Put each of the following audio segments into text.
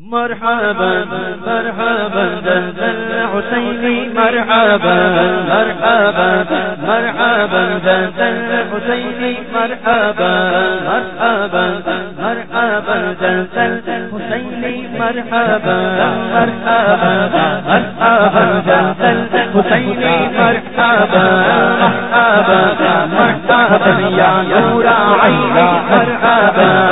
مرحبا مرحبا جل حسینی، مرحبا مرحبا مرحبا جل حسینی، مرحبا مرحبا مرحبا جل حسینی، مرحبا مرحبا مرحبا جل حسینی، مرحبا مرحبا مرحبا، یا نور عینی، مرحبا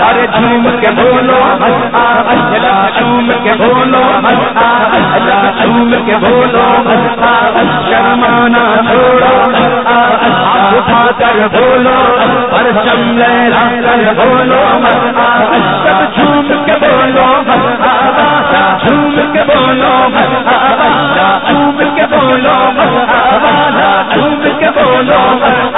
ارے جھوم کے بولو جھوم کے بولو جھوم کے بولو شرمانا چھوڑو اٹھا کر بولو پر چملے کر بولو سب جھوم کے بولو جھوم کے بولو جھوم کے بولو جھوم کے بولو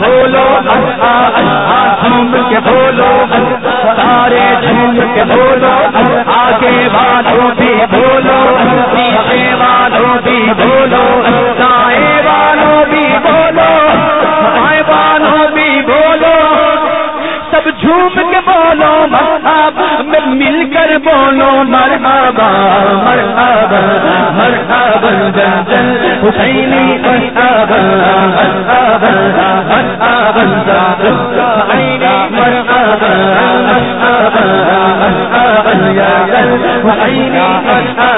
بولو جھوم کے بولو سارے جھوم کے بولو آگے والوں بھی بولو پیچھے والوں بھی بولو دائیں والوں بھی بولو بائیں والوں بھی بولو سب جھوم کے بولو، مرحبا، میں مل کر بولو، مرحبا مرحبا مرحبا جل حسینی، مرحبا مرحبا یا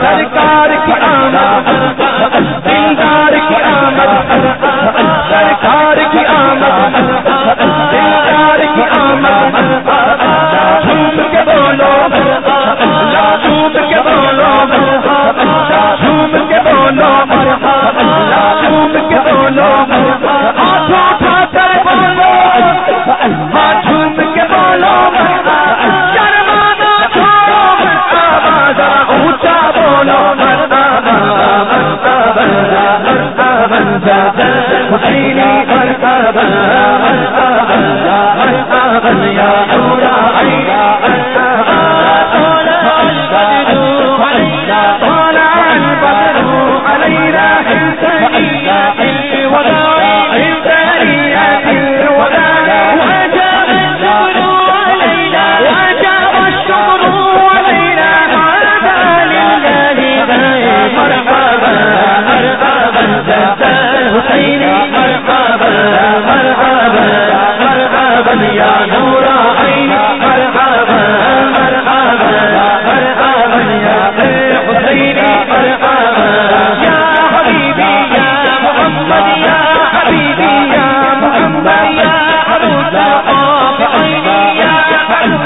سرکار کی آمد، دیندار کی آمد، سرکار کی آمد، دیندار کی آمد۔ جھوٹ کے بولو، جھوٹ کے بولو، جھوٹ کے بولو، جھوٹ کے بولو۔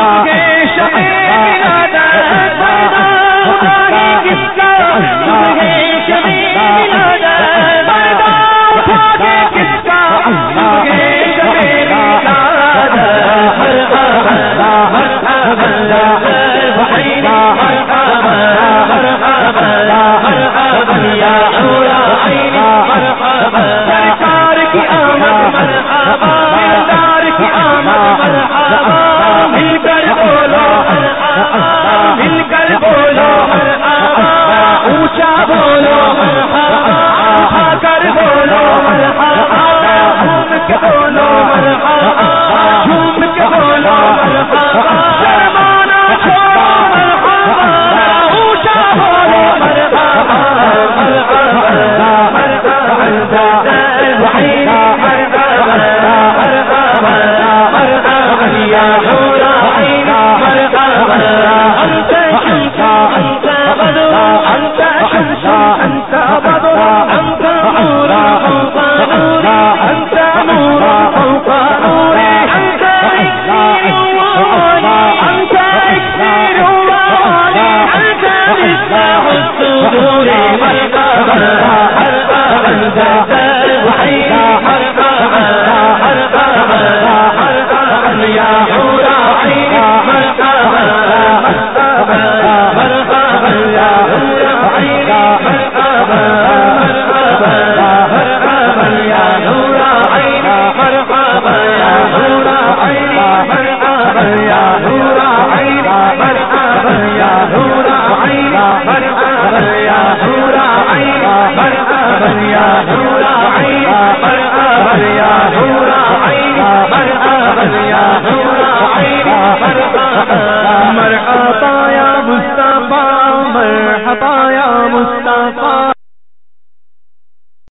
ہاں مر یا مستعفی مر پایا مصطفیٰ